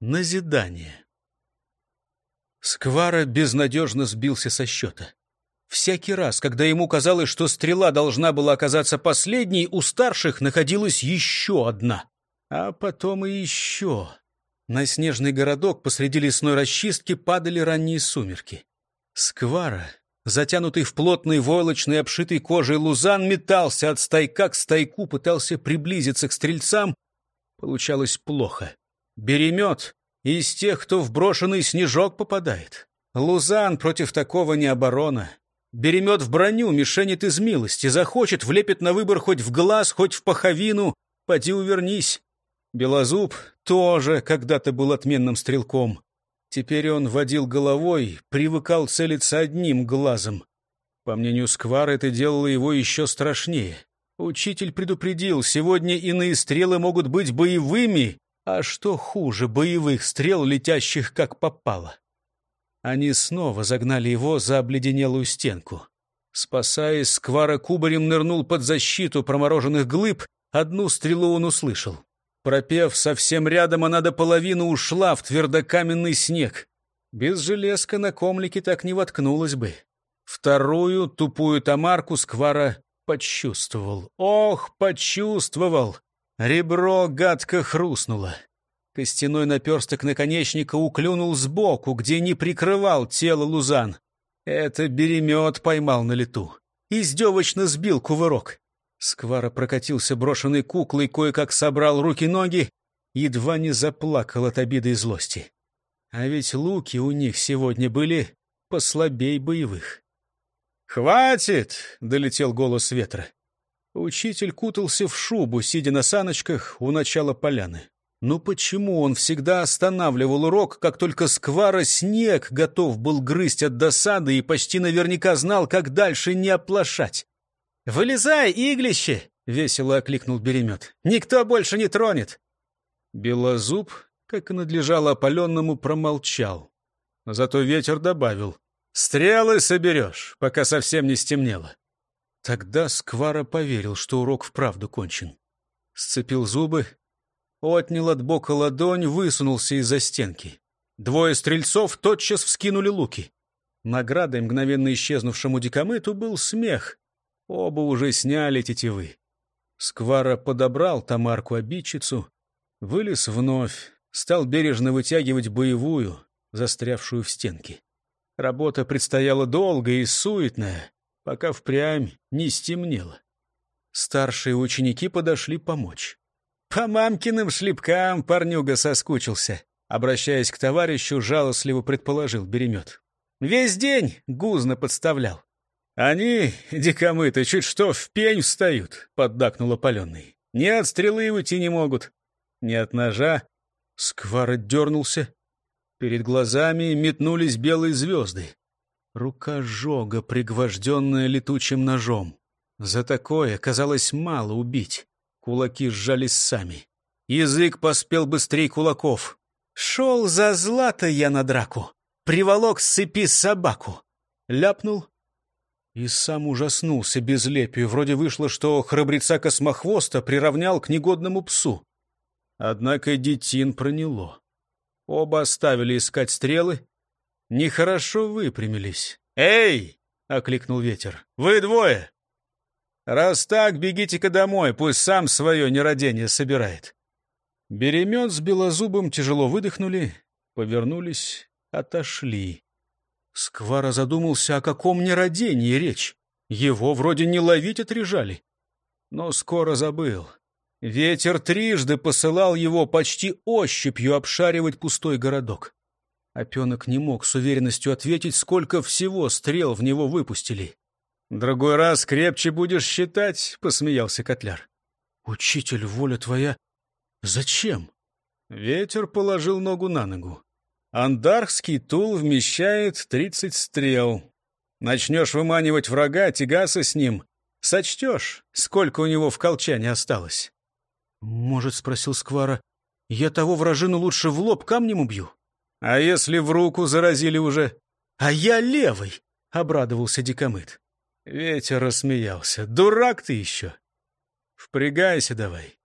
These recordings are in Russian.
назидание. Сквара безнадежно сбился со счета. Всякий раз, когда ему казалось, что стрела должна была оказаться последней, у старших находилась еще одна. А потом и еще. На снежный городок посреди лесной расчистки падали ранние сумерки. Сквара, затянутый в плотный войлочный обшитый кожей лузан, метался от стайка к стайку, пытался приблизиться к стрельцам. Получалось плохо. Беремет из тех, кто в брошенный снежок попадает. Лузан против такого не оборона. Беремет в броню, мишенит из милости, захочет, влепит на выбор хоть в глаз, хоть в паховину. Поди увернись. Белозуб тоже когда-то был отменным стрелком. Теперь он водил головой, привыкал целиться одним глазом. По мнению Сквара, это делало его еще страшнее. Учитель предупредил, сегодня иные стрелы могут быть боевыми, а что хуже боевых стрел, летящих как попало? Они снова загнали его за обледенелую стенку. Спасаясь, Сквара кубарем нырнул под защиту промороженных глыб, одну стрелу он услышал. Пропев совсем рядом, она до половины ушла в твердокаменный снег. Без железка на комлике так не воткнулась бы. Вторую тупую тамарку Сквара почувствовал. Ох, почувствовал! Ребро гадко хрустнуло. Костяной наперсток наконечника уклюнул сбоку, где не прикрывал тело Лузан. Это беремет поймал на лету. Издевочно сбил кувырок. Сквара прокатился брошенной куклой, кое-как собрал руки-ноги, едва не заплакал от обиды и злости. А ведь луки у них сегодня были послабей боевых. «Хватит!» — долетел голос ветра. Учитель кутался в шубу, сидя на саночках у начала поляны. Но почему он всегда останавливал урок, как только сквара снег готов был грызть от досады и почти наверняка знал, как дальше не оплошать? «Вылезай, иглище!» — весело окликнул Беремет. «Никто больше не тронет!» Белозуб, как и надлежало опаленному, промолчал. Зато ветер добавил. «Стрелы соберешь, пока совсем не стемнело». Тогда Сквара поверил, что урок вправду кончен. Сцепил зубы, отнял от бока ладонь, высунулся из-за стенки. Двое стрельцов тотчас вскинули луки. Наградой мгновенно исчезнувшему дикомыту был смех. Оба уже сняли тетивы. Сквара подобрал Тамарку-обидчицу, вылез вновь, стал бережно вытягивать боевую, застрявшую в стенке. Работа предстояла долгая и суетная, пока впрямь не стемнело. Старшие ученики подошли помочь. По мамкиным шлепкам парнюга соскучился. Обращаясь к товарищу, жалостливо предположил Беремет. Весь день гузно подставлял. Они, дикомыты, чуть что в пень встают, поддакнул опаленный. Ни от стрелы уйти не могут, ни от ножа. Сквар дернулся. Перед глазами метнулись белые звезды. Рука жога, пригвожденная летучим ножом. За такое казалось мало убить. Кулаки сжались сами. Язык поспел быстрей кулаков. «Шел за злато я на драку, приволок с цепи собаку». Ляпнул и сам ужаснулся безлепию. Вроде вышло, что храбреца космохвоста приравнял к негодному псу. Однако детин проняло. Оба оставили искать стрелы. Нехорошо выпрямились. «Эй!» — окликнул ветер. «Вы двое! Раз так, бегите-ка домой, пусть сам свое нерадение собирает. Беремет с белозубом тяжело выдохнули, повернулись, отошли. Сквара задумался, о каком нерадении речь. Его вроде не ловить отрежали. Но скоро забыл. Ветер трижды посылал его почти ощупью обшаривать пустой городок. Опенок не мог с уверенностью ответить, сколько всего стрел в него выпустили. «Другой раз крепче будешь считать», — посмеялся Котляр. «Учитель, воля твоя, зачем?» Ветер положил ногу на ногу. «Андархский тул вмещает тридцать стрел. Начнешь выманивать врага, тягаться с ним. Сочтешь, сколько у него в колчане осталось». «Может, — спросил Сквара, — я того вражину лучше в лоб камнем убью?» «А если в руку заразили уже?» «А я левый!» — обрадовался Дикомыт. Ветер рассмеялся. «Дурак ты еще! Впрягайся давай!»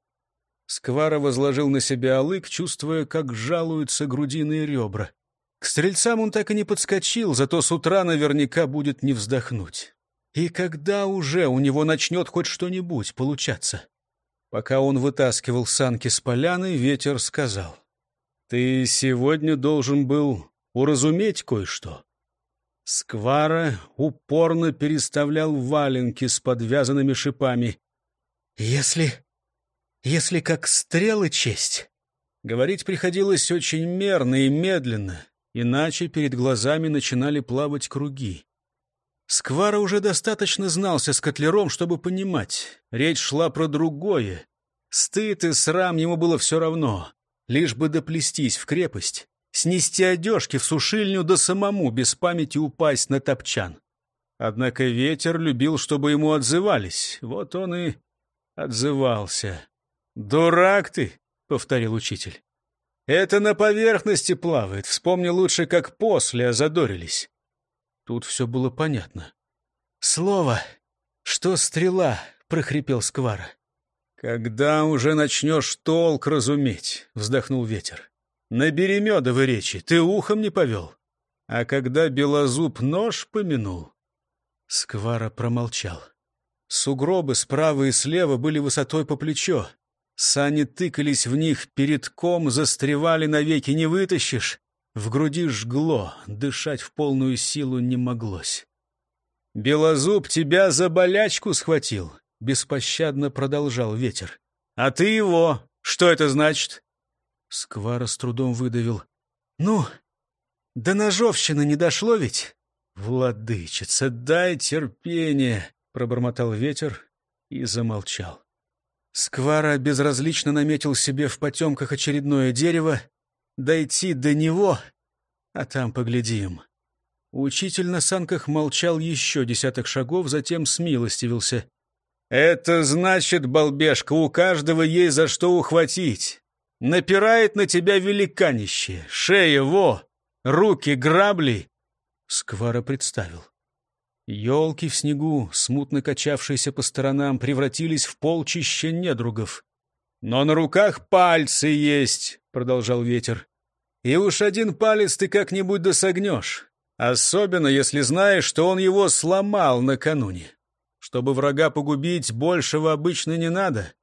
Сквара возложил на себя алык, чувствуя, как жалуются грудиные ребра. К стрельцам он так и не подскочил, зато с утра наверняка будет не вздохнуть. И когда уже у него начнет хоть что-нибудь получаться? Пока он вытаскивал санки с поляны, ветер сказал. «Ты сегодня должен был уразуметь кое-что». Сквара упорно переставлял валенки с подвязанными шипами. «Если... если как стрелы честь...» Говорить приходилось очень мерно и медленно, иначе перед глазами начинали плавать круги. Сквара уже достаточно знался с котлером, чтобы понимать. Речь шла про другое. Стыд и срам ему было все равно. Лишь бы доплестись в крепость, снести одежки в сушильню, да самому без памяти упасть на топчан. Однако ветер любил, чтобы ему отзывались. Вот он и отзывался. «Дурак ты!» — повторил учитель. Это на поверхности плавает. Вспомни лучше, как после озадорились. Тут все было понятно. «Слово! Что стрела?» — прохрипел Сквара. «Когда уже начнешь толк разуметь?» — вздохнул ветер. «Набери медовой речи, ты ухом не повел. А когда белозуб нож помянул...» Сквара промолчал. Сугробы справа и слева были высотой по плечо. Сани тыкались в них, передком застревали навеки, не вытащишь. В груди жгло, дышать в полную силу не моглось. «Белозуб тебя за болячку схватил», — беспощадно продолжал ветер. «А ты его. Что это значит?» Сквара с трудом выдавил. «Ну, до ножовщины не дошло ведь?» «Владычица, дай терпение», — пробормотал ветер и замолчал. Сквара безразлично наметил себе в потемках очередное дерево, дойти до него, а там поглядим. Учитель на санках молчал еще десяток шагов, затем смилостивился. «Это значит, балбешка, у каждого есть за что ухватить. Напирает на тебя великанище, шея во, руки грабли». Сквара представил. Елки в снегу, смутно качавшиеся по сторонам, превратились в полчище недругов. «Но на руках пальцы есть», — продолжал ветер. «И уж один палец ты как-нибудь досогнешь, особенно если знаешь, что он его сломал накануне. Чтобы врага погубить, большего обычно не надо.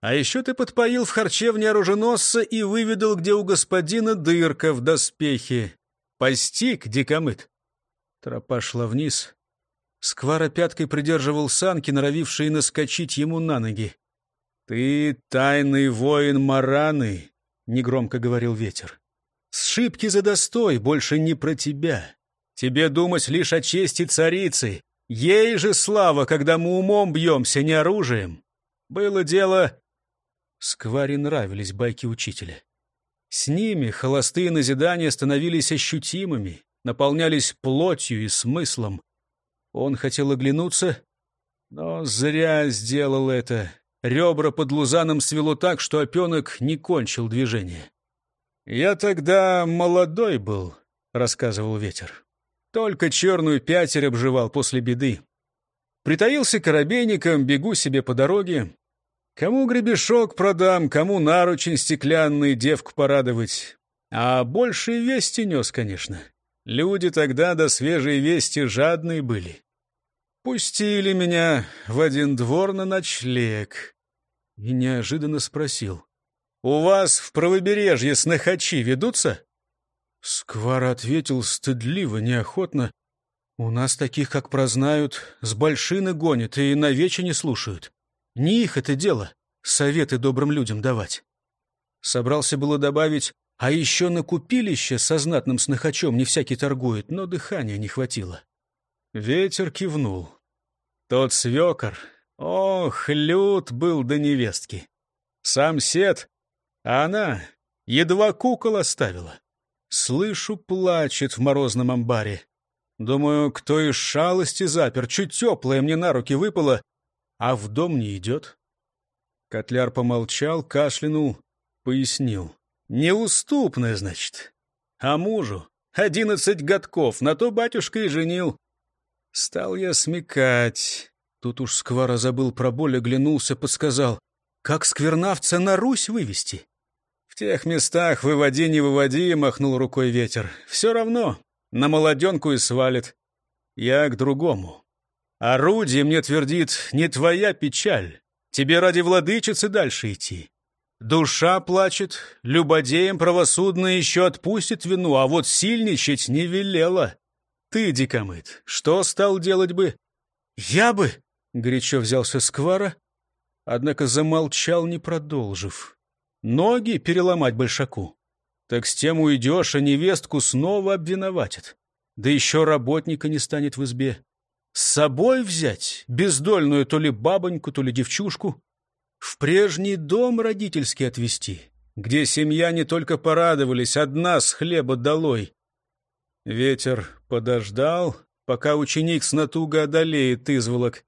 А еще ты подпоил в харчевне оруженосца и выведал, где у господина дырка в доспехе. Постиг, дикомыт». Тропа шла вниз, Сквара пяткой придерживал санки, норовившие наскочить ему на ноги. «Ты тайный воин Мараны», — негромко говорил ветер. «Сшибки за достой, больше не про тебя. Тебе думать лишь о чести царицы. Ей же слава, когда мы умом бьемся, не оружием. Было дело...» Скваре нравились байки учителя. С ними холостые назидания становились ощутимыми, наполнялись плотью и смыслом. Он хотел оглянуться, но зря сделал это. Ребра под лузаном свело так, что опенок не кончил движение. «Я тогда молодой был», — рассказывал ветер. «Только черную пятерь обживал после беды. Притаился коробейником, бегу себе по дороге. Кому гребешок продам, кому наручень стеклянный, девку порадовать. А больше вести нес, конечно. Люди тогда до свежей вести жадные были. Пустили меня в один двор на ночлег. И неожиданно спросил. «У вас в правобережье снохачи ведутся?» Сквар ответил стыдливо, неохотно. «У нас таких, как прознают, с большины гонят и на вече не слушают. Не их это дело, советы добрым людям давать». Собрался было добавить, а еще на купилище со знатным снохачом не всякий торгует, но дыхания не хватило. Ветер кивнул. Тот свекор, ох, лют был до невестки. Сам сед, а она едва кукол оставила. Слышу, плачет в морозном амбаре. Думаю, кто из шалости запер, чуть теплое мне на руки выпало, а в дом не идет. Котляр помолчал, кашлянул, пояснил. Неуступная, значит. А мужу одиннадцать годков, на то батюшка и женил. Стал я смекать. Тут уж Сквара забыл про боль, оглянулся, подсказал. Как сквернавца на Русь вывести? В тех местах выводи, не выводи, махнул рукой ветер. Все равно, на молоденку и свалит. Я к другому. Орудие мне твердит, не твоя печаль. Тебе ради владычицы дальше идти. Душа плачет, любодеям правосудно еще отпустит вину, а вот сильничать не велела. Ты, дикомыт, что стал делать бы? Я бы, — горячо взялся Сквара, однако замолчал, не продолжив. Ноги переломать большаку. Так с тем уйдешь, а невестку снова обвиноватит. Да еще работника не станет в избе. С собой взять бездольную то ли бабоньку, то ли девчушку в прежний дом родительский отвезти, где семья не только порадовались, одна с хлеба долой. Ветер подождал, пока ученик с натуга одолеет изволок.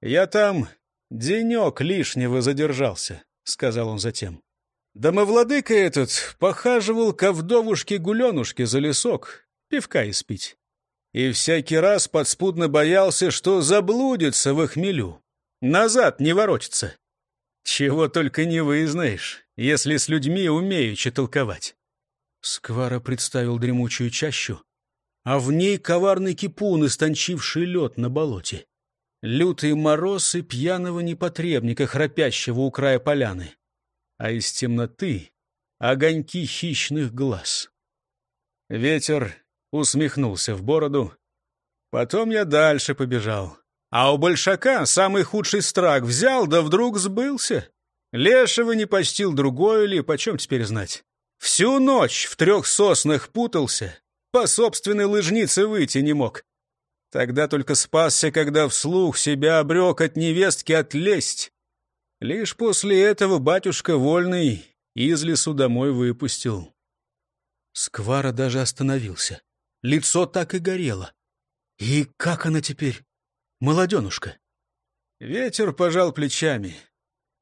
«Я там денек лишнего задержался», — сказал он затем. Домовладыка этот похаживал ко вдовушке-гуленушке за лесок, пивка испить. И всякий раз подспудно боялся, что заблудится в хмелю. Назад не воротится. Чего только не вызнаешь, если с людьми умеючи толковать. Сквара представил дремучую чащу, а в ней коварный кипун, истончивший лед на болоте. Лютый мороз и пьяного непотребника, храпящего у края поляны. А из темноты огоньки хищных глаз. Ветер усмехнулся в бороду. Потом я дальше побежал. А у большака самый худший страх взял, да вдруг сбылся. Лешего не почтил другой ли, почем теперь знать. Всю ночь в трех соснах путался, по собственной лыжнице выйти не мог. Тогда только спасся, когда вслух себя обрек от невестки отлезть. Лишь после этого батюшка вольный из лесу домой выпустил. Сквара даже остановился. Лицо так и горело. И как она теперь? молоденушка. Ветер пожал плечами.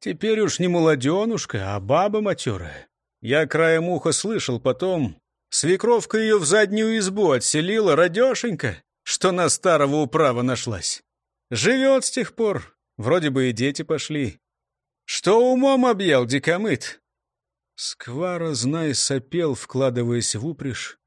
Теперь уж не молоденушка, а баба матерая. Я краем уха слышал потом. Свекровка ее в заднюю избу отселила, радешенька, что на старого управа нашлась. Живет с тех пор, вроде бы и дети пошли. Что умом объел дикомыт? Сквара, знай, сопел, вкладываясь в упряжь.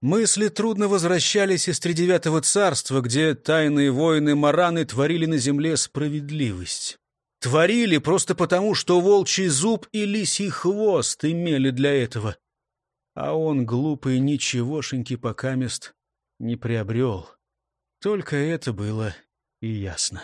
Мысли трудно возвращались из тридевятого царства, где тайные воины Мараны творили на земле справедливость. Творили просто потому, что волчий зуб и лисий хвост имели для этого. А он, глупый, ничегошеньки покамест не приобрел. Только это было и ясно.